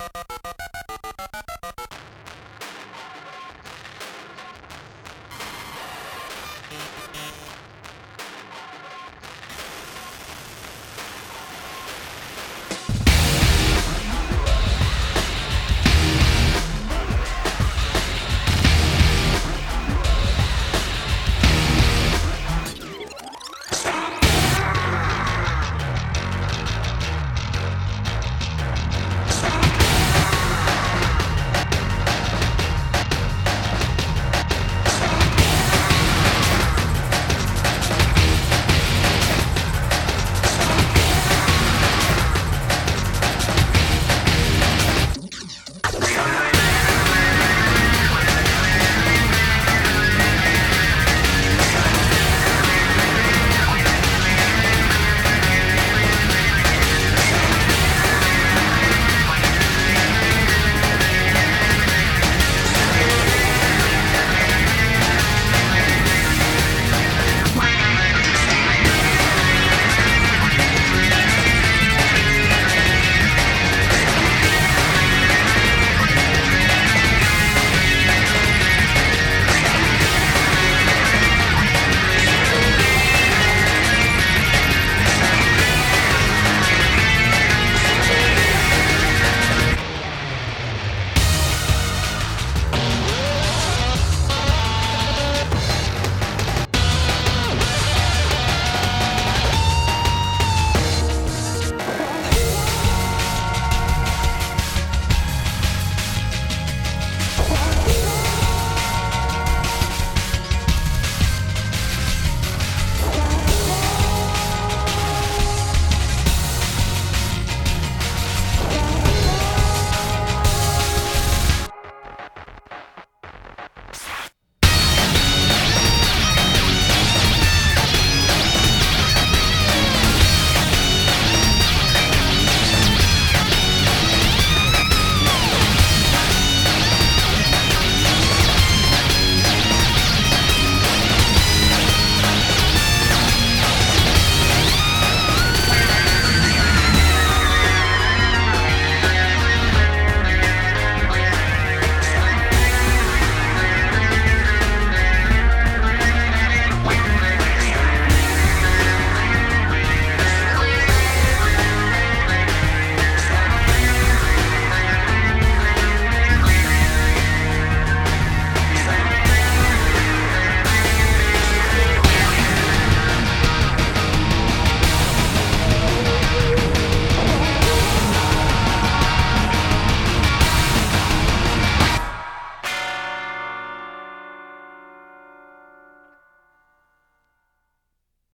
you